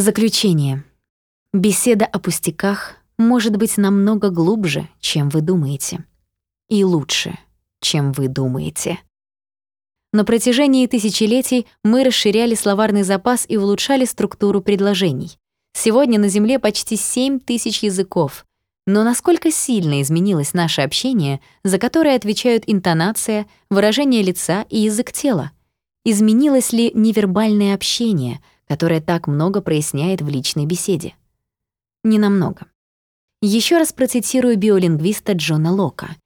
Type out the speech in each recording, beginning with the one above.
Заключение. Беседа о пустяках может быть намного глубже, чем вы думаете. И лучше, чем вы думаете. На протяжении тысячелетий мы расширяли словарный запас и улучшали структуру предложений. Сегодня на Земле почти 7 тысяч языков. Но насколько сильно изменилось наше общение, за которое отвечают интонация, выражение лица и язык тела? Изменилось ли невербальное общение, которое так много проясняет в личной беседе? Ненамного. Еще раз процитирую биолингвиста Джона Лока.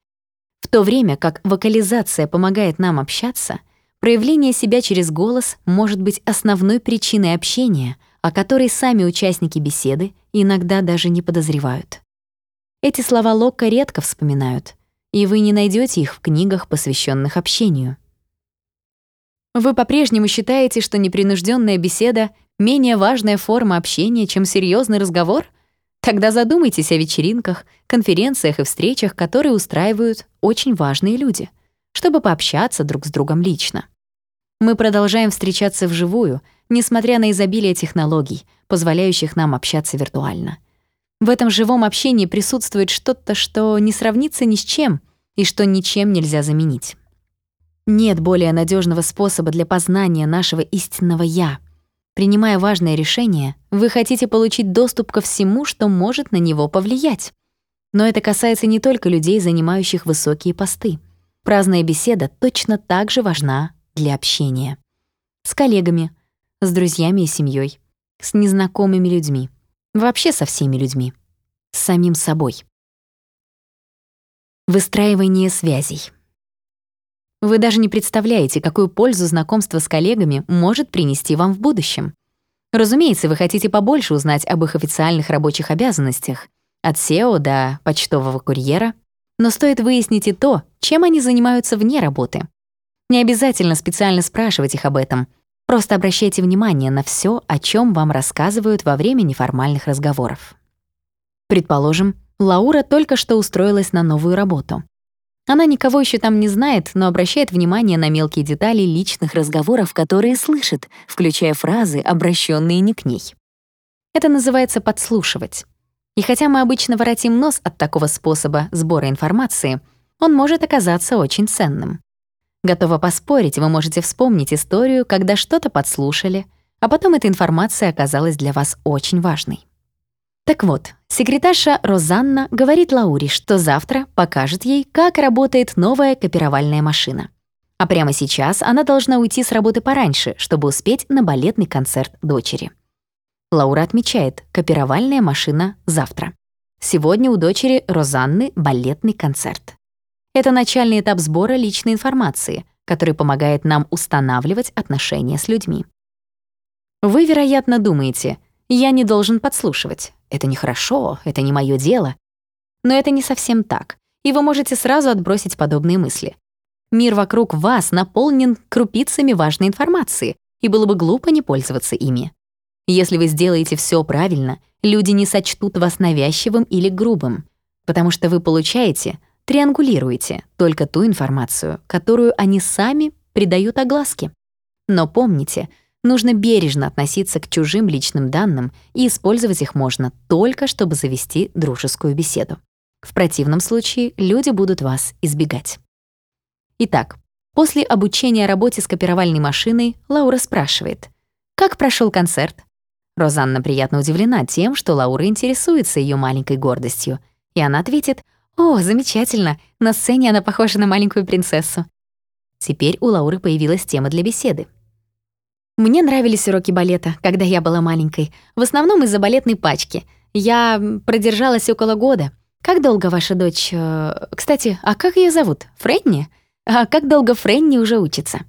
В то время как вокализация помогает нам общаться, проявление себя через голос может быть основной причиной общения, о которой сами участники беседы иногда даже не подозревают. Эти слова Лока редко вспоминают, и вы не найдете их в книгах, посвященных общению. Вы по-прежнему считаете, что непринужденная беседа — менее важная форма общения, чем серьезный разговор? Тогда задумайтесь о вечеринках, конференциях и встречах, которые устраивают очень важные люди, чтобы пообщаться друг с другом лично. Мы продолжаем встречаться вживую, несмотря на изобилие технологий, позволяющих нам общаться виртуально. В этом живом общении присутствует что-то, что не сравнится ни с чем и что ничем нельзя заменить. Нет более надежного способа для познания нашего истинного «я». Принимая важное решение, вы хотите получить доступ ко всему, что может на него повлиять. Но это касается не только людей, занимающих высокие посты. Праздная беседа точно так же важна для общения. С коллегами, с друзьями и семьей, с незнакомыми людьми, вообще со всеми людьми, с самим собой. Выстраивание связей. Вы даже не представляете, какую пользу знакомство с коллегами может принести вам в будущем. Разумеется, вы хотите побольше узнать об их официальных рабочих обязанностях, от SEO до почтового курьера, но стоит выяснить и то, чем они занимаются вне работы. Не обязательно специально спрашивать их об этом, просто обращайте внимание на все, о чем вам рассказывают во время неформальных разговоров. Предположим, Лаура только что устроилась на новую работу. Она никого еще там не знает, но обращает внимание на мелкие детали личных разговоров, которые слышит, включая фразы, обращенные не к ней. Это называется подслушивать. И хотя мы обычно воротим нос от такого способа сбора информации, он может оказаться очень ценным. Готова поспорить, вы можете вспомнить историю, когда что-то подслушали, а потом эта информация оказалась для вас очень важной. Так вот, секретарша Розанна говорит Лауре, что завтра покажет ей, как работает новая копировальная машина. А прямо сейчас она должна уйти с работы пораньше, чтобы успеть на балетный концерт дочери. Лаура отмечает, копировальная машина завтра. Сегодня у дочери Розанны балетный концерт. Это начальный этап сбора личной информации, который помогает нам устанавливать отношения с людьми. Вы, вероятно, думаете, я не должен подслушивать. Это нехорошо, это не мое дело. Но это не совсем так, и вы можете сразу отбросить подобные мысли. Мир вокруг вас наполнен крупицами важной информации, и было бы глупо не пользоваться ими. Если вы сделаете все правильно, люди не сочтут вас навязчивым или грубым, потому что вы получаете, триангулируете только ту информацию, которую они сами придают огласке. Но помните — Нужно бережно относиться к чужим личным данным и использовать их можно только, чтобы завести дружескую беседу. В противном случае люди будут вас избегать. Итак, после обучения работе с копировальной машиной Лаура спрашивает, «Как прошел концерт?» Розанна приятно удивлена тем, что Лаура интересуется ее маленькой гордостью, и она ответит, «О, замечательно, на сцене она похожа на маленькую принцессу». Теперь у Лауры появилась тема для беседы. Мне нравились уроки балета, когда я была маленькой, в основном из-за балетной пачки. Я продержалась около года. Как долго ваша дочь... Э, кстати, а как ее зовут? Фрэнни? А как долго Фрэнни уже учится?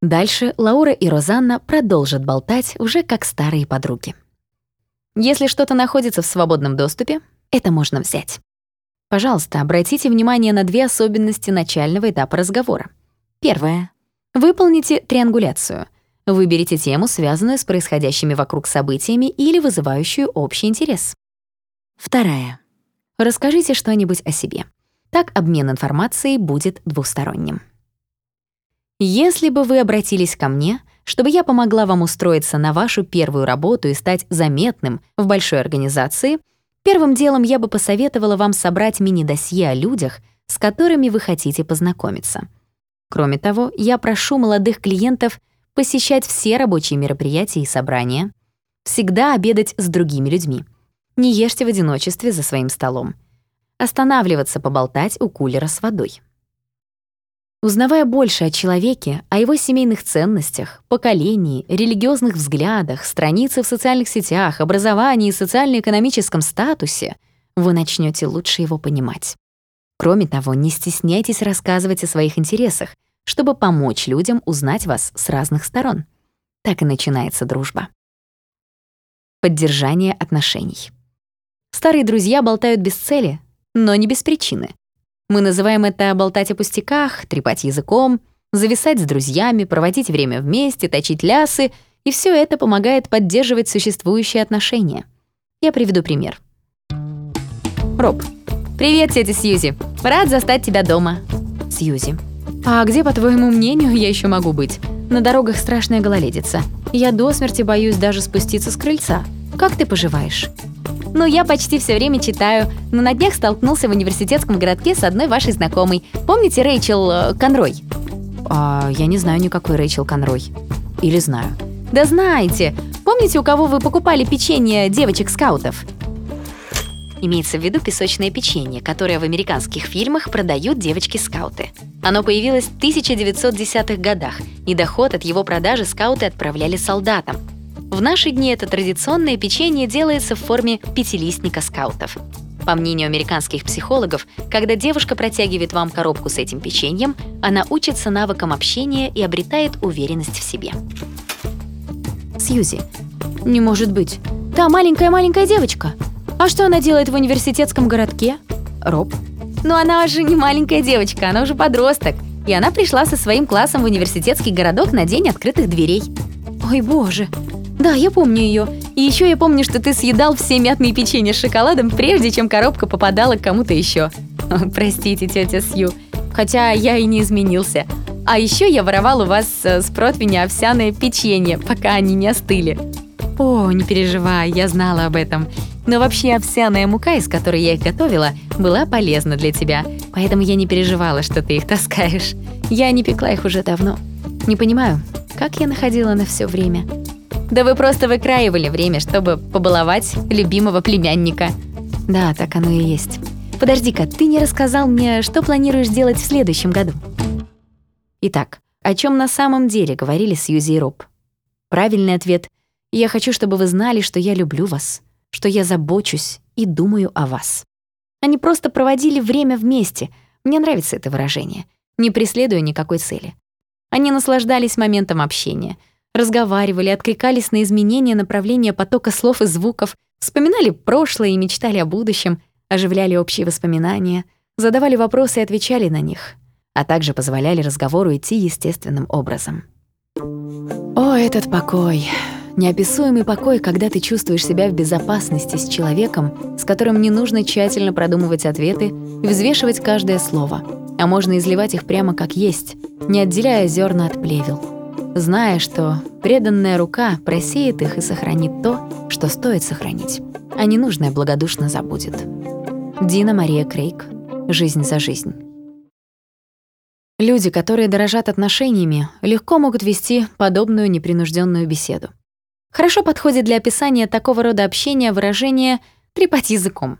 Дальше Лаура и Розанна продолжат болтать уже как старые подруги. Если что-то находится в свободном доступе, это можно взять. Пожалуйста, обратите внимание на две особенности начального этапа разговора. Первое. Выполните триангуляцию — Выберите тему, связанную с происходящими вокруг событиями или вызывающую общий интерес. Вторая. Расскажите что-нибудь о себе. Так обмен информацией будет двусторонним. Если бы вы обратились ко мне, чтобы я помогла вам устроиться на вашу первую работу и стать заметным в большой организации, первым делом я бы посоветовала вам собрать мини-досье о людях, с которыми вы хотите познакомиться. Кроме того, я прошу молодых клиентов посещать все рабочие мероприятия и собрания, всегда обедать с другими людьми. Не ешьте в одиночестве за своим столом. Останавливаться поболтать у кулера с водой. Узнавая больше о человеке, о его семейных ценностях, поколении, религиозных взглядах, странице в социальных сетях, образовании и социально-экономическом статусе, вы начнете лучше его понимать. Кроме того, не стесняйтесь рассказывать о своих интересах, чтобы помочь людям узнать вас с разных сторон. Так и начинается дружба. Поддержание отношений. Старые друзья болтают без цели, но не без причины. Мы называем это болтать о пустяках, трепать языком, зависать с друзьями, проводить время вместе, точить лясы, и все это помогает поддерживать существующие отношения. Я приведу пример. Роб. «Привет, тетя Сьюзи. Рад застать тебя дома». Сьюзи. «А где, по твоему мнению, я еще могу быть? На дорогах страшная гололедица. Я до смерти боюсь даже спуститься с крыльца. Как ты поживаешь?» Ну, я почти все время читаю, но на днях столкнулся в университетском городке с одной вашей знакомой. Помните Рэйчел э, Конрой? А, я не знаю никакой Рэйчел Конрой. Или знаю. Да знаете. Помните, у кого вы покупали печенье девочек-скаутов? Имеется в виду песочное печенье, которое в американских фильмах продают девочки-скауты. Оно появилось в 1910-х годах, и доход от его продажи скауты отправляли солдатам. В наши дни это традиционное печенье делается в форме пятилистника скаутов. По мнению американских психологов, когда девушка протягивает вам коробку с этим печеньем, она учится навыкам общения и обретает уверенность в себе. Сьюзи. Не может быть. Та маленькая-маленькая девочка. А что она делает в университетском городке? Роб. Ну она же не маленькая девочка, она уже подросток. И она пришла со своим классом в университетский городок на день открытых дверей. Ой, боже, да, я помню ее. И еще я помню, что ты съедал все мятные печенья с шоколадом, прежде чем коробка попадала к кому-то еще. Простите, тетя Сью. Хотя я и не изменился. А еще я воровал у вас э, с противня овсяное печенье, пока они не остыли. О, не переживай, я знала об этом. Но вообще овсяная мука, из которой я их готовила, была полезна для тебя. Поэтому я не переживала, что ты их таскаешь. Я не пекла их уже давно. Не понимаю, как я находила на все время. Да вы просто выкраивали время, чтобы побаловать любимого племянника. Да, так оно и есть. Подожди-ка, ты не рассказал мне, что планируешь делать в следующем году? Итак, о чем на самом деле говорили Сьюзи и Роб? Правильный ответ — я хочу, чтобы вы знали, что я люблю вас, что я забочусь и думаю о вас. Они просто проводили время вместе. Мне нравится это выражение. Не преследуя никакой цели. Они наслаждались моментом общения — разговаривали, откликались на изменения направления потока слов и звуков, вспоминали прошлое и мечтали о будущем, оживляли общие воспоминания, задавали вопросы и отвечали на них, а также позволяли разговору идти естественным образом. О, этот покой! Неописуемый покой, когда ты чувствуешь себя в безопасности с человеком, с которым не нужно тщательно продумывать ответы и взвешивать каждое слово, а можно изливать их прямо как есть, не отделяя зерна от плевел зная, что преданная рука просеет их и сохранит то, что стоит сохранить, а ненужное благодушно забудет. Дина Мария Крейг. Жизнь за жизнь. Люди, которые дорожат отношениями, легко могут вести подобную непринужденную беседу. Хорошо подходит для описания такого рода общения выражение «трепать языком».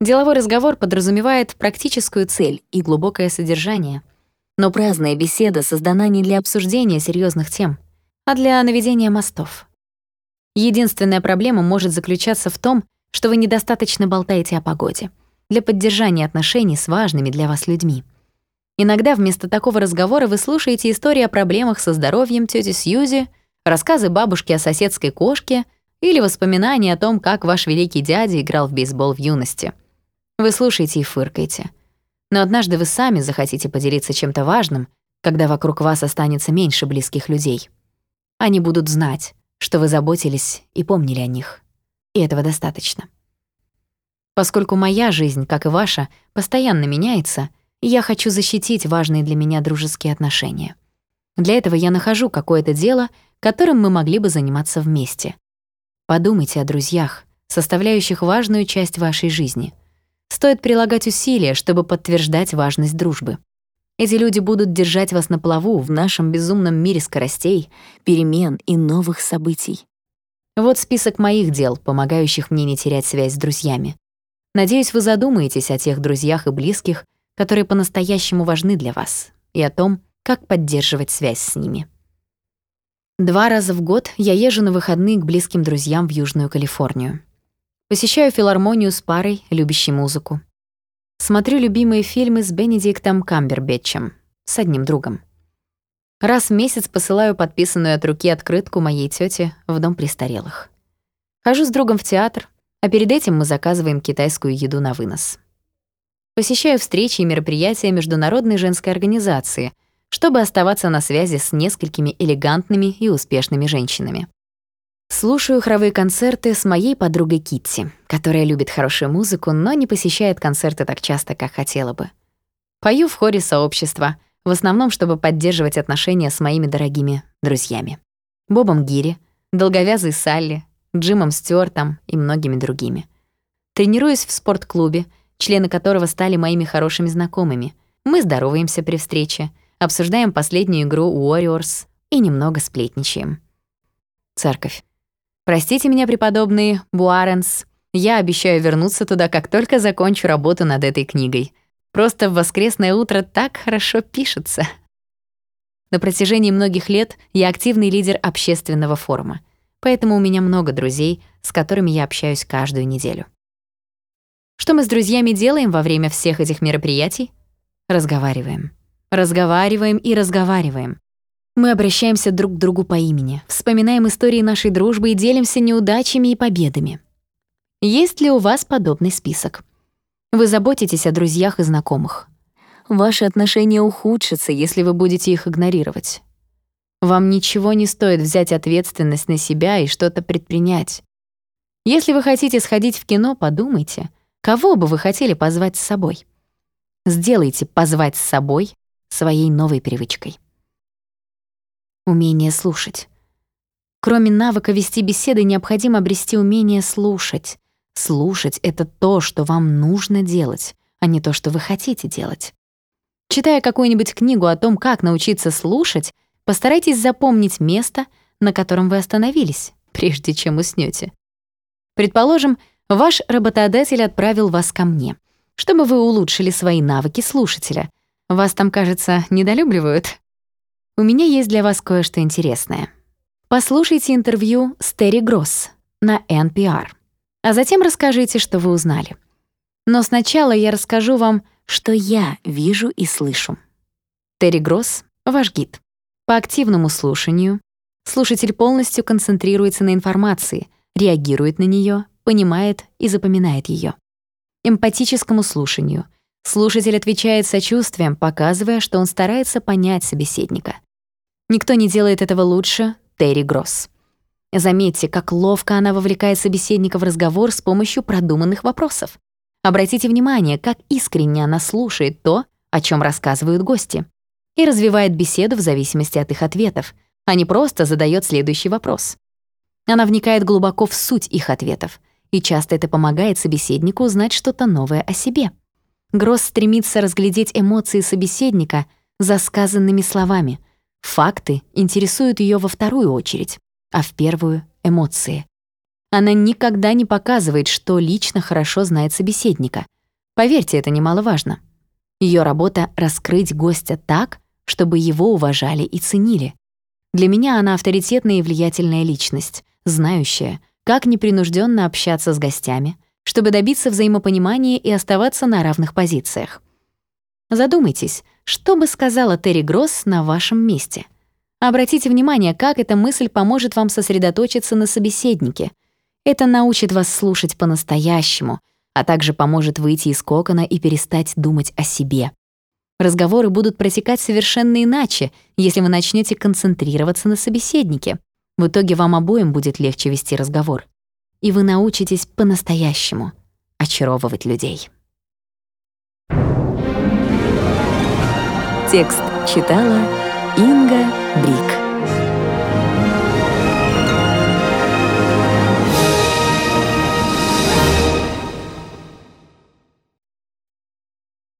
Деловой разговор подразумевает практическую цель и глубокое содержание — но праздная беседа создана не для обсуждения серьезных тем, а для наведения мостов. Единственная проблема может заключаться в том, что вы недостаточно болтаете о погоде для поддержания отношений с важными для вас людьми. Иногда вместо такого разговора вы слушаете истории о проблемах со здоровьем тети Сьюзи, рассказы бабушки о соседской кошке или воспоминания о том, как ваш великий дядя играл в бейсбол в юности. Вы слушаете и фыркаете — но однажды вы сами захотите поделиться чем-то важным, когда вокруг вас останется меньше близких людей. Они будут знать, что вы заботились и помнили о них. И этого достаточно. Поскольку моя жизнь, как и ваша, постоянно меняется, я хочу защитить важные для меня дружеские отношения. Для этого я нахожу какое-то дело, которым мы могли бы заниматься вместе. Подумайте о друзьях, составляющих важную часть вашей жизни. Стоит прилагать усилия, чтобы подтверждать важность дружбы. Эти люди будут держать вас на плаву в нашем безумном мире скоростей, перемен и новых событий. Вот список моих дел, помогающих мне не терять связь с друзьями. Надеюсь, вы задумаетесь о тех друзьях и близких, которые по-настоящему важны для вас, и о том, как поддерживать связь с ними. Два раза в год я езжу на выходные к близким друзьям в Южную Калифорнию. Посещаю филармонию с парой, любящей музыку. Смотрю любимые фильмы с Бенедиктом Камбербэтчем, с одним другом. Раз в месяц посылаю подписанную от руки открытку моей тете в дом престарелых. Хожу с другом в театр, а перед этим мы заказываем китайскую еду на вынос. Посещаю встречи и мероприятия Международной женской организации, чтобы оставаться на связи с несколькими элегантными и успешными женщинами. Слушаю хоровые концерты с моей подругой Китти, которая любит хорошую музыку, но не посещает концерты так часто, как хотела бы. Пою в хоре сообщества — в основном, чтобы поддерживать отношения с моими дорогими друзьями. Бобом Гири, долговязой Салли, Джимом Стюартом и многими другими. Тренируюсь в спортклубе, члены которого стали моими хорошими знакомыми. Мы здороваемся при встрече, обсуждаем последнюю игру Warriors и немного сплетничаем. Церковь. Простите меня, преподобные Буаренс, я обещаю вернуться туда, как только закончу работу над этой книгой — Просто в воскресное утро так хорошо пишется. На протяжении многих лет я активный лидер общественного форума, поэтому у меня много друзей, с которыми я общаюсь каждую неделю. Что мы с друзьями делаем во время всех этих мероприятий? Разговариваем. Разговариваем и разговариваем. Мы обращаемся друг к другу по имени, вспоминаем истории нашей дружбы и делимся неудачами и победами. Есть ли у вас подобный список? Вы заботитесь о друзьях и знакомых. Ваши отношения ухудшатся, если вы будете их игнорировать. Вам ничего не стоит взять ответственность на себя и что-то предпринять. Если вы хотите сходить в кино, подумайте, кого бы вы хотели позвать с собой. Сделайте позвать с собой своей новой привычкой. Умение слушать. Кроме навыка вести беседы, необходимо обрести умение слушать. Слушать — это то, что вам нужно делать, а не то, что вы хотите делать. Читая какую-нибудь книгу о том, как научиться слушать, постарайтесь запомнить место, на котором вы остановились, прежде чем уснете. Предположим, ваш работодатель отправил вас ко мне, чтобы вы улучшили свои навыки слушателя. Вас там, кажется, недолюбливают. У меня есть для вас кое-что интересное. Послушайте интервью с Терри Гросс на NPR а затем расскажите, что вы узнали. Но сначала я расскажу вам, что я вижу и слышу. Терри Гросс — ваш гид. По активному слушанию слушатель полностью концентрируется на информации, реагирует на нее, понимает и запоминает ее. Эмпатическому слушанию слушатель отвечает сочувствием, показывая, что он старается понять собеседника. Никто не делает этого лучше Терри Гросс. Заметьте, как ловко она вовлекает собеседника в разговор с помощью продуманных вопросов. Обратите внимание, как искренне она слушает то, о чем рассказывают гости, и развивает беседу в зависимости от их ответов, а не просто задает следующий вопрос. Она вникает глубоко в суть их ответов, и часто это помогает собеседнику узнать что-то новое о себе. Гросс стремится разглядеть эмоции собеседника за сказанными словами. Факты интересуют ее во вторую очередь а в первую — эмоции. Она никогда не показывает, что лично хорошо знает собеседника. Поверьте, это немаловажно. Ее работа — раскрыть гостя так, чтобы его уважали и ценили. Для меня она авторитетная и влиятельная личность, знающая, как непринужденно общаться с гостями, чтобы добиться взаимопонимания и оставаться на равных позициях. Задумайтесь, что бы сказала Терри Гросс на вашем месте? Обратите внимание, как эта мысль поможет вам сосредоточиться на собеседнике. Это научит вас слушать по-настоящему, а также поможет выйти из кокона и перестать думать о себе. Разговоры будут протекать совершенно иначе, если вы начнете концентрироваться на собеседнике. В итоге вам обоим будет легче вести разговор. И вы научитесь по-настоящему очаровывать людей. Текст читала Инга Брик.